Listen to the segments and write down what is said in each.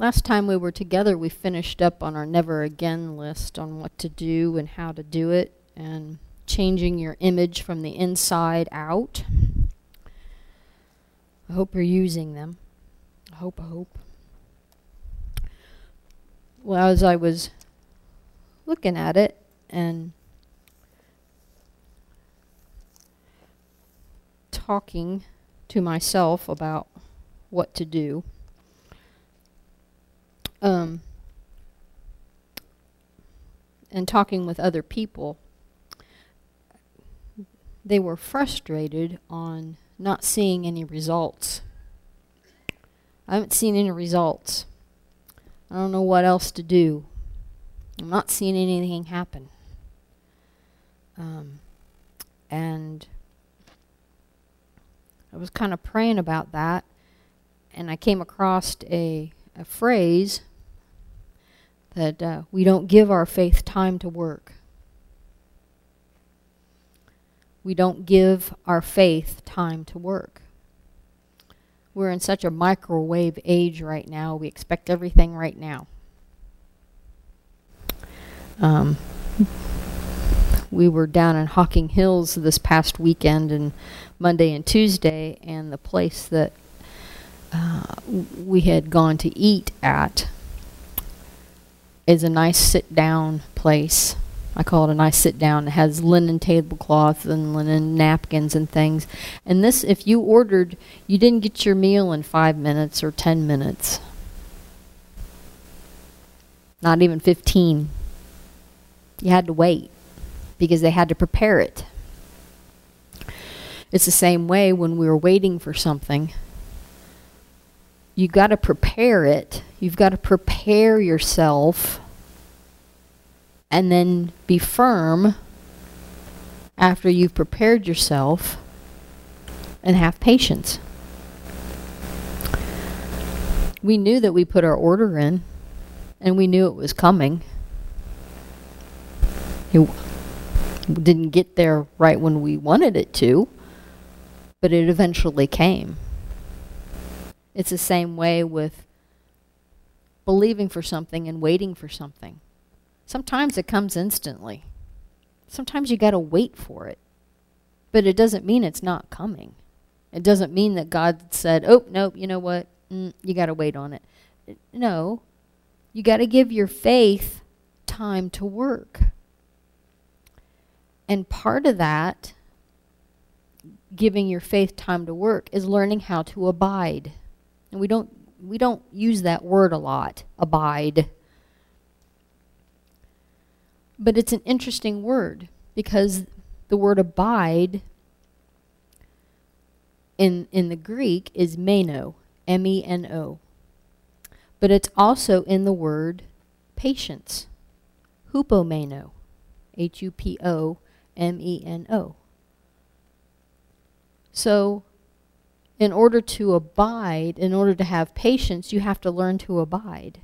Last time we were together, we finished up on our never again list on what to do and how to do it and changing your image from the inside out. I hope you're using them. I hope, I hope. Well, as I was looking at it and talking to myself about what to do, um, and talking with other people, they were frustrated on not seeing any results. I haven't seen any results. I don't know what else to do. I'm not seeing anything happen. Um, and I was kind of praying about that, and I came across a, a phrase that uh, we don't give our faith time to work. We don't give our faith time to work. We're in such a microwave age right now. We expect everything right now. Um, we were down in Hocking Hills this past weekend and Monday and Tuesday, and the place that uh, we had gone to eat at is a nice sit-down place. I call it a nice sit-down. It has linen tablecloths and linen napkins and things. And this, if you ordered, you didn't get your meal in five minutes or ten minutes. Not even 15. You had to wait because they had to prepare it. It's the same way when we were waiting for something. You got to prepare it. You've got to prepare yourself and then be firm after you've prepared yourself and have patience. We knew that we put our order in and we knew it was coming. It didn't get there right when we wanted it to, but it eventually came. It's the same way with believing for something and waiting for something. Sometimes it comes instantly. Sometimes you got to wait for it. But it doesn't mean it's not coming. It doesn't mean that God said, oh, nope, you know what? Mm, you got to wait on it. No. You got to give your faith time to work. And part of that, giving your faith time to work, is learning how to abide. And we don't we don't use that word a lot, abide. But it's an interesting word because the word abide in in the Greek is meno, M E N O. But it's also in the word patience. Hupomeno, H U P O M E N O. So in order to abide, in order to have patience, you have to learn to abide.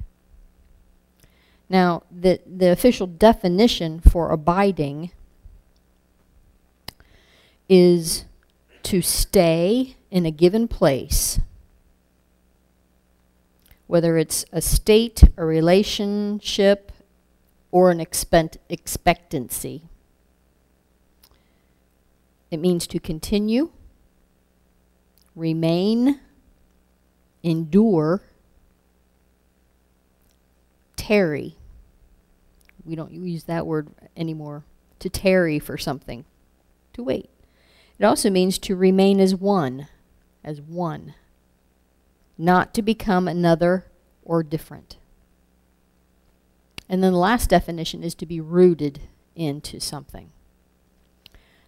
Now, the, the official definition for abiding is to stay in a given place, whether it's a state, a relationship, or an expect expectancy. It means to continue, remain, endure, tarry. We don't use that word anymore. To tarry for something. To wait. It also means to remain as one. As one. Not to become another or different. And then the last definition is to be rooted into something.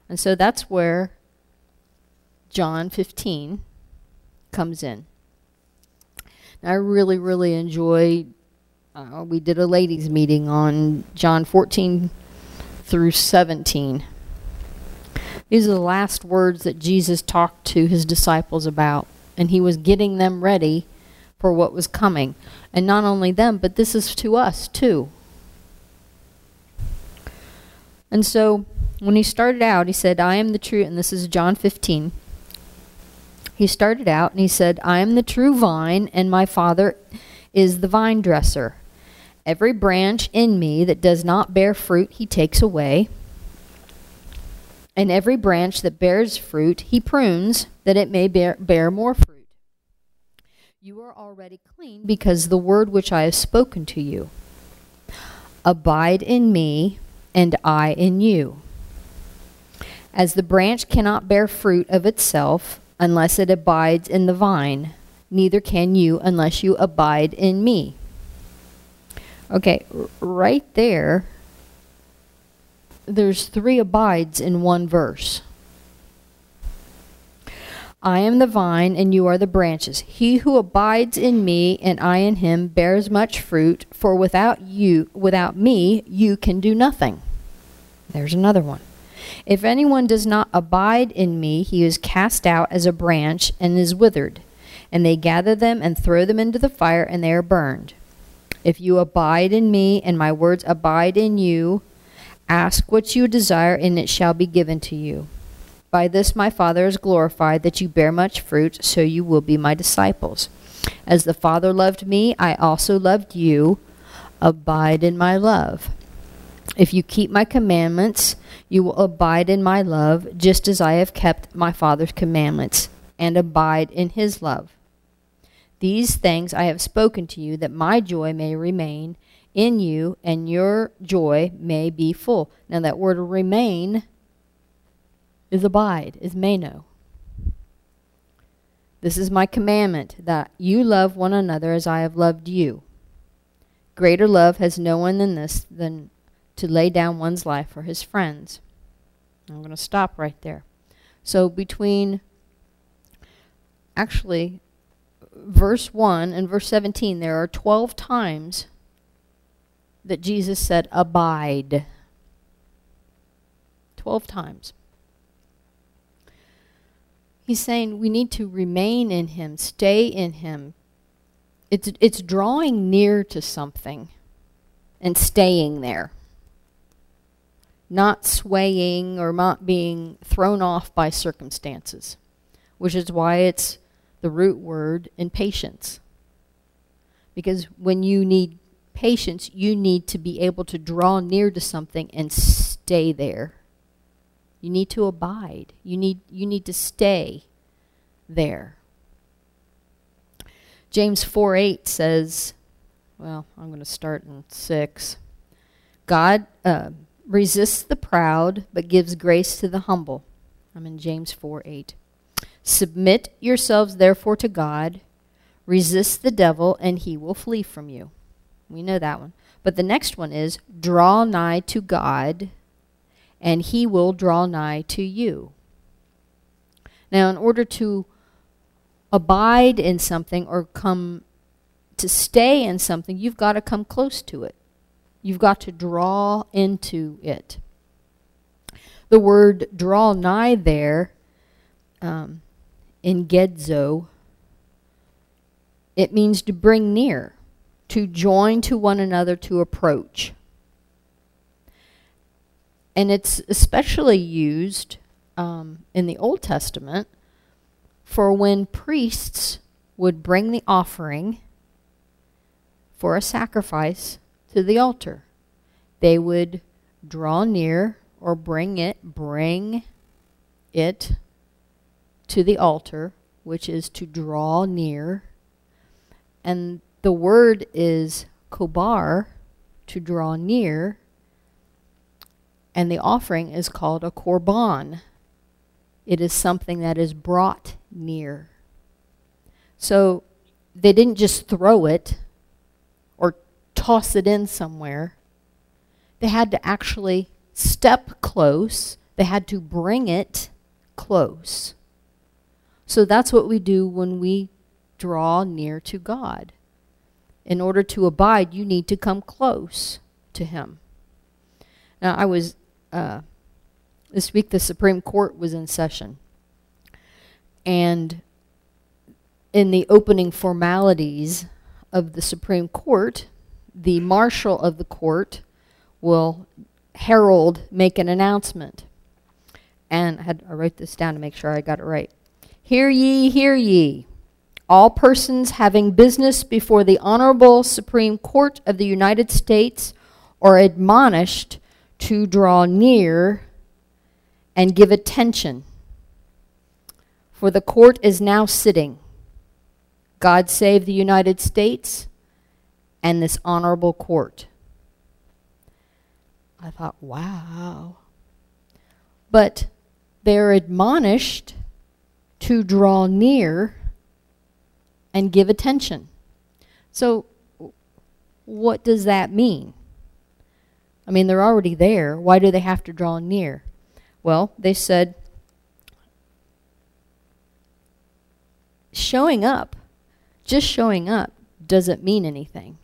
And so that's where John 15 comes in. I really, really enjoy, uh, we did a ladies meeting on John 14 through 17. These are the last words that Jesus talked to his disciples about. And he was getting them ready for what was coming. And not only them, but this is to us too. And so when he started out, he said, I am the true, and this is John 15 he started out and he said, I am the true vine, and my Father is the vine dresser. Every branch in me that does not bear fruit, he takes away. And every branch that bears fruit, he prunes, that it may bear, bear more fruit. You are already clean because the word which I have spoken to you. Abide in me, and I in you. As the branch cannot bear fruit of itself unless it abides in the vine, neither can you unless you abide in me. Okay, right there, there's three abides in one verse. I am the vine, and you are the branches. He who abides in me, and I in him, bears much fruit, for without you, without me, you can do nothing. There's another one. If anyone does not abide in me, he is cast out as a branch and is withered. And they gather them and throw them into the fire, and they are burned. If you abide in me, and my words abide in you, ask what you desire, and it shall be given to you. By this my Father is glorified, that you bear much fruit, so you will be my disciples. As the Father loved me, I also loved you. Abide in my love. If you keep my commandments, you will abide in my love, just as I have kept my Father's commandments, and abide in his love. These things I have spoken to you, that my joy may remain in you, and your joy may be full. Now that word remain is abide, is meno. This is my commandment, that you love one another as I have loved you. Greater love has no one than this, than to lay down one's life for his friends. I'm going to stop right there. So between, actually, verse 1 and verse 17, there are 12 times that Jesus said, abide. 12 times. He's saying we need to remain in him, stay in him. It's, it's drawing near to something and staying there not swaying or not being thrown off by circumstances, which is why it's the root word in patience. Because when you need patience, you need to be able to draw near to something and stay there. You need to abide. You need you need to stay there. James 4:8 says, well, I'm going to start in 6. God uh, resists the proud, but gives grace to the humble. I'm in James 4 8. Submit yourselves therefore to God. Resist the devil, and he will flee from you. We know that one. But the next one is draw nigh to God, and he will draw nigh to you. Now, in order to abide in something or come to stay in something, you've got to come close to it. You've got to draw into it. The word draw nigh there um, engedzo, it means to bring near, to join to one another, to approach. And it's especially used um, in the Old Testament for when priests would bring the offering for a sacrifice to the altar. They would draw near or bring it, bring it to the altar, which is to draw near. And the word is kobar, to draw near. And the offering is called a korban. It is something that is brought near. So they didn't just throw it toss it in somewhere. They had to actually step close. They had to bring it close. So that's what we do when we draw near to God. In order to abide, you need to come close to him. Now, I was, uh, this week the Supreme Court was in session. And in the opening formalities of the Supreme Court, the marshal of the court will herald make an announcement. And I, had, I wrote this down to make sure I got it right. Hear ye, hear ye. all persons having business before the Honorable Supreme Court of the United States are admonished to draw near and give attention. For the court is now sitting. God save the United States and this honorable court. I thought, wow. But they're admonished to draw near and give attention. So what does that mean? I mean, they're already there. Why do they have to draw near? Well, they said showing up, just showing up, doesn't mean anything.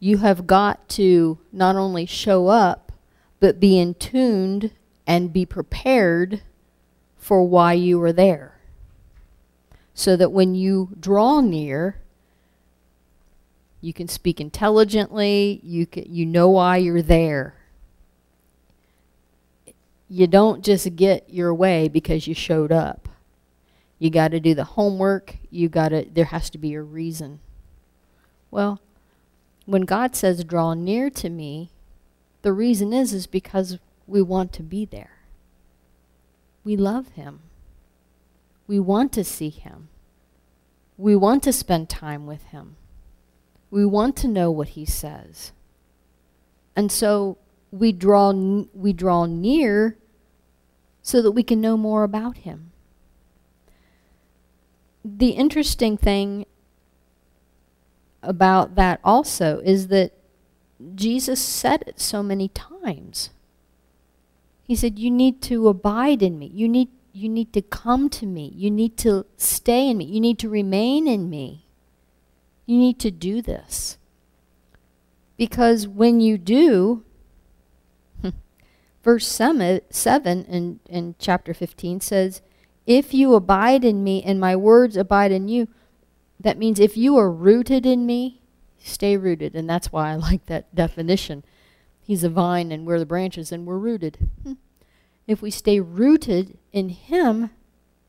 You have got to not only show up, but be in tuned and be prepared for why you are there. So that when you draw near, you can speak intelligently, you, can, you know why you're there. You don't just get your way because you showed up. You got to do the homework. You got to there has to be a reason. Well, when God says draw near to me, the reason is is because we want to be there. We love him. We want to see him. We want to spend time with him. We want to know what he says. And so we draw we draw near so that we can know more about him. The interesting thing about that also is that Jesus said it so many times. He said, you need to abide in me. You need, you need to come to me. You need to stay in me. You need to remain in me. You need to do this. Because when you do, verse 7 in, in chapter 15 says, If you abide in me and my words abide in you, that means if you are rooted in me, stay rooted. And that's why I like that definition. He's a vine and we're the branches and we're rooted. Hmm. If we stay rooted in him,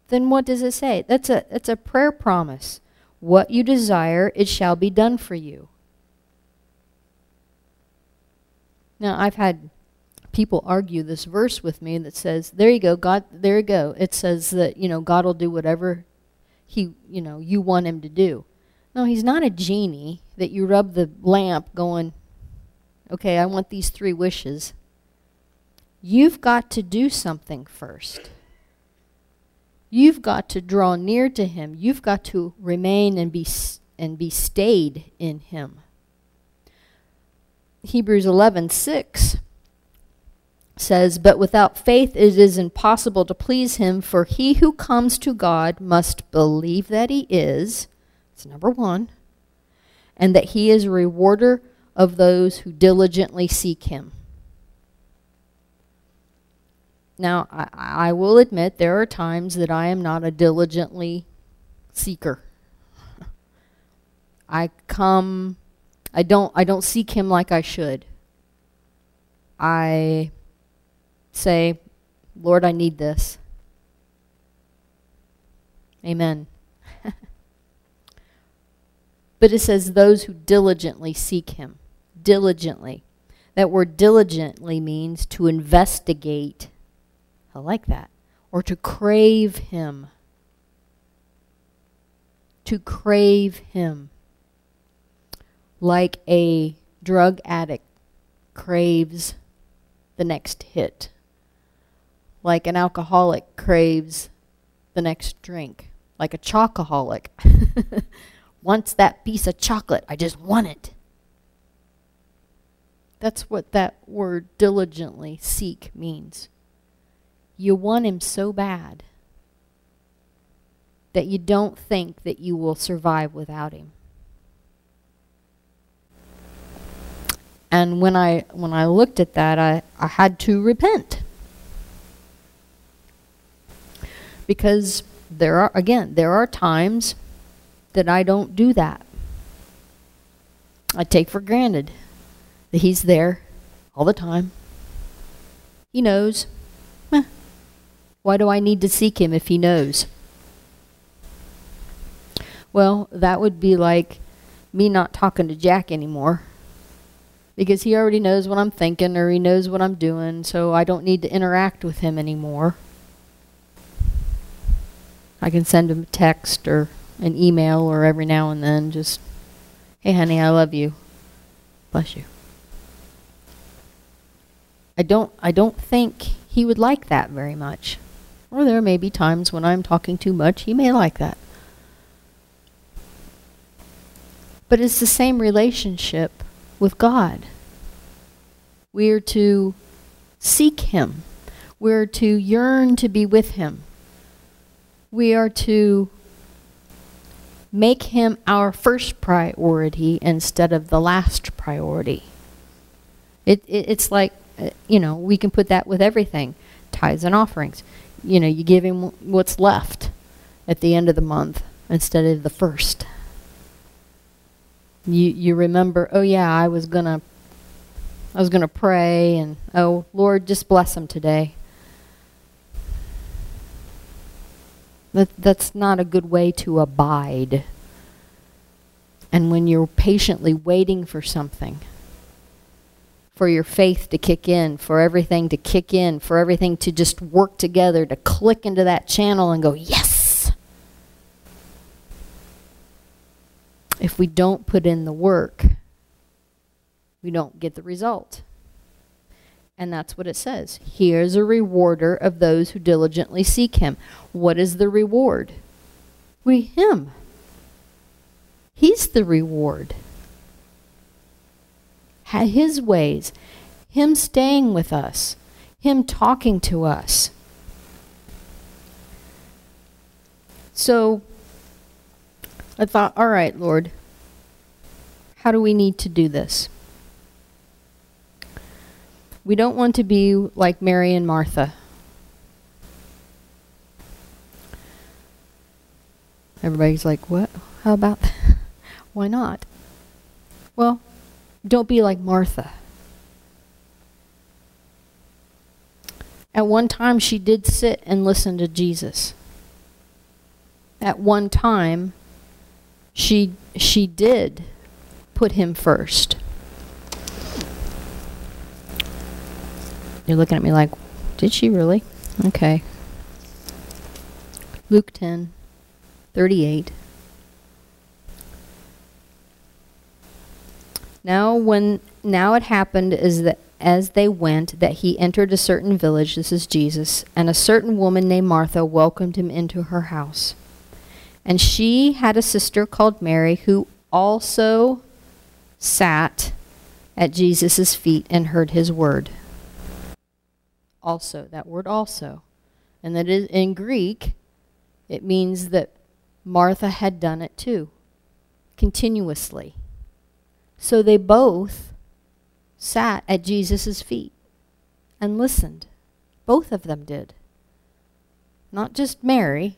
then what does it say? That's a, that's a prayer promise. What you desire, it shall be done for you. Now, I've had people argue this verse with me that says, there you go, God, there you go. It says that, you know, God will do whatever he, you know, you want him to do. No, he's not a genie that you rub the lamp going, okay, I want these three wishes. You've got to do something first. You've got to draw near to him. You've got to remain and be and be stayed in him. Hebrews 11:6 says, "But without faith it is impossible to please him, for he who comes to God must believe that he is." It's number 1. And that he is a rewarder of those who diligently seek him. Now, I, I will admit there are times that I am not a diligently seeker. I come I don't I don't seek him like I should. I say, Lord, I need this. Amen. but it says those who diligently seek him. Diligently. That word diligently means to investigate I like that. Or to crave him. To crave him. Like a drug addict craves the next hit. Like an alcoholic craves the next drink. Like a chocoholic wants that piece of chocolate. I just want it. That's what that word diligently seek means. You want him so bad that you don't think that you will survive without him. And when I when I looked at that, I, I had to repent. Because there are again, there are times that I don't do that. I take for granted that he's there all the time. He knows. Why do I need to seek him if he knows? Well, that would be like me not talking to Jack anymore. Because he already knows what I'm thinking or he knows what I'm doing, so I don't need to interact with him anymore. I can send him a text or an email or every now and then just, hey honey, I love you. Bless you. I don't I don't think he would like that very much. Or there may be times when I'm talking too much, he may like that. But it's the same relationship with God. We are to seek him. We're to yearn to be with him. We are to make him our first priority instead of the last priority. It, it, it's like, uh, you know, we can put that with everything. Tithes and offerings. You know, you give him what's left at the end of the month instead of the first. You you remember, oh yeah, I was gonna I was gonna pray and oh Lord just bless him today. That, that's not a good way to abide. And when you're patiently waiting for something, for your faith to kick in, for everything to kick in, for everything to just work together, to click into that channel and go, yes! If we don't put in the work, we don't get the result. And that's what it says. Here's a rewarder of those who diligently seek him. What is the reward? We, him. He's the reward. His ways. Him staying with us. Him talking to us. So, I thought, all right, Lord, how do we need to do this? We don't want to be like Mary and Martha. Everybody's like, what? How about that? Why not? Well, don't be like Martha. At one time, she did sit and listen to Jesus. At one time, she she did put him first. You're looking at me like, did she really? Okay. Luke 10, 38. Now when now it happened is that as they went that he entered a certain village this is Jesus and a certain woman named Martha welcomed him into her house and she had a sister called Mary who also sat at Jesus' feet and heard his word also, that word also. And that is in Greek, it means that Martha had done it too, continuously. So they both sat at Jesus' feet and listened. Both of them did. Not just Mary.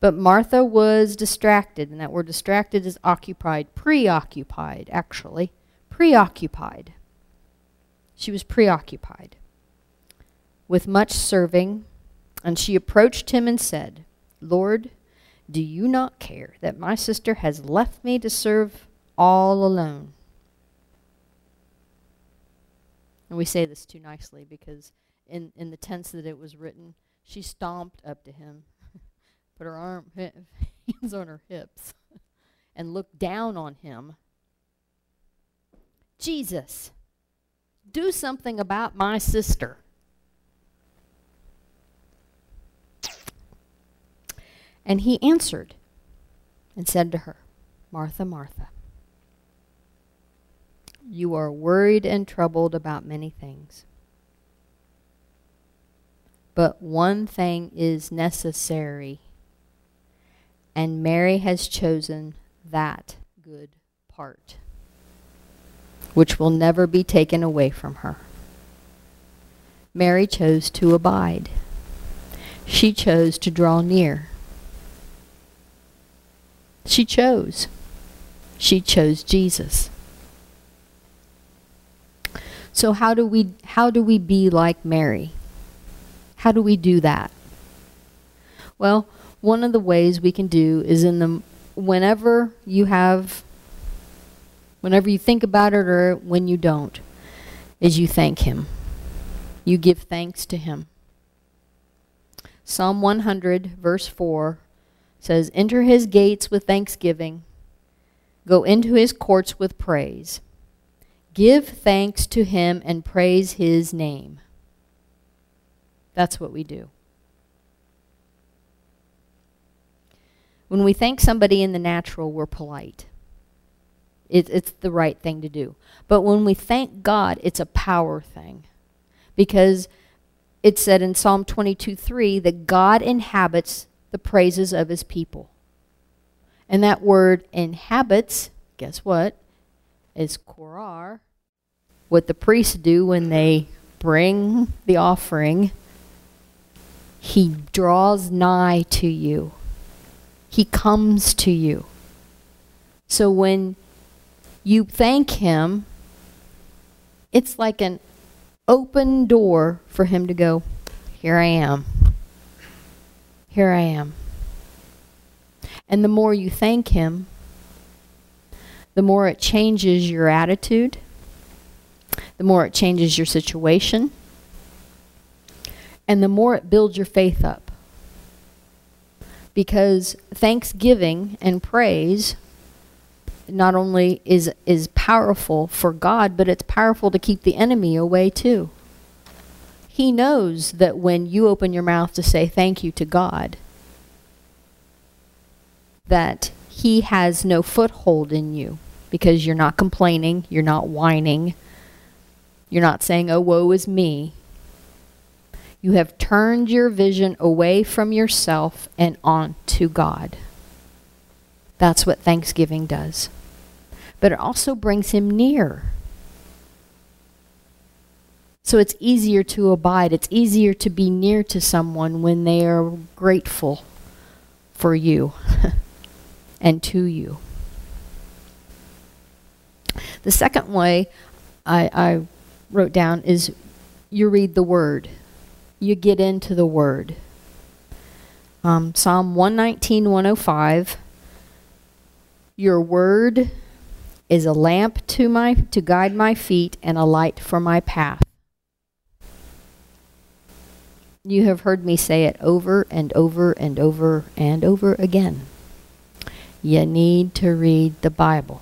But Martha was distracted, and that word distracted is occupied, preoccupied, actually. Preoccupied. She was preoccupied with much serving, and she approached him and said, Lord, do you not care that my sister has left me to serve all alone? And we say this too nicely because in, in the tense that it was written, she stomped up to him, put her arm hands on her hips, and looked down on him. Jesus, do something about my sister. And he answered and said to her, Martha, Martha, you are worried and troubled about many things. But one thing is necessary, and Mary has chosen that good part which will never be taken away from her. Mary chose to abide. She chose to draw near. She chose. She chose Jesus. So how do we how do we be like Mary? How do we do that? Well, one of the ways we can do is in the whenever you have whenever you think about it or when you don't is you thank him. You give thanks to him. Psalm 100 verse 4 says, Enter his gates with thanksgiving. Go into his courts with praise. Give thanks to him and praise his name. That's what we do. When we thank somebody in the natural, we're polite. It, it's the right thing to do. But when we thank God, it's a power thing. Because it said in Psalm 22:3 that God inhabits the praises of his people. And that word inhabits, guess what? Is korar. What the priests do when they bring the offering. He draws nigh to you. He comes to you. So when you thank him, it's like an open door for him to go, here I am. Here I am. And the more you thank him, the more it changes your attitude, the more it changes your situation, and the more it builds your faith up. Because thanksgiving and praise not only is is powerful for God, but it's powerful to keep the enemy away too. He knows that when you open your mouth to say thank you to God, that he has no foothold in you because you're not complaining, you're not whining, you're not saying, oh, woe is me. You have turned your vision away from yourself and on to God. That's what Thanksgiving does. But it also brings him near. So it's easier to abide. It's easier to be near to someone when they are grateful for you and to you. The second way I, I wrote down is you read the Word. You get into the Word. Um, Psalm 119, 105 your word is a lamp to my to guide my feet and a light for my path. You have heard me say it over and over and over and over again. You need to read the Bible.